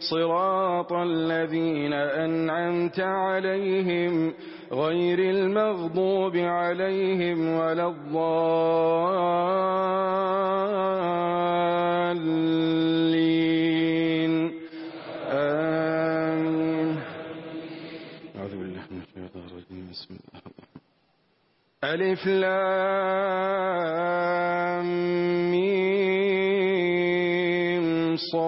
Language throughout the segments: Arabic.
صراط الذين أنعمت عليهم غير المغضوب عليهم ولا الضالين. آمين. أعوذ بالله من الشيطان الرجيم. بسم الله ألف لام ميم صاد.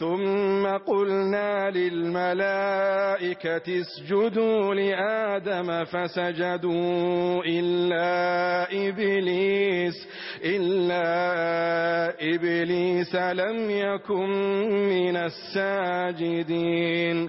ثم قلنا للملائكة اسجدوا لآدم فسجدوا إلا إبليس إلا إبليس لم يكن من الساجدين.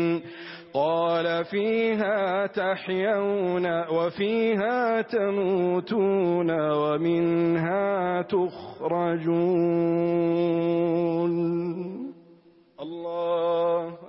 قال فيها تحيون وفيها تموتون ومنها تخرجون. الله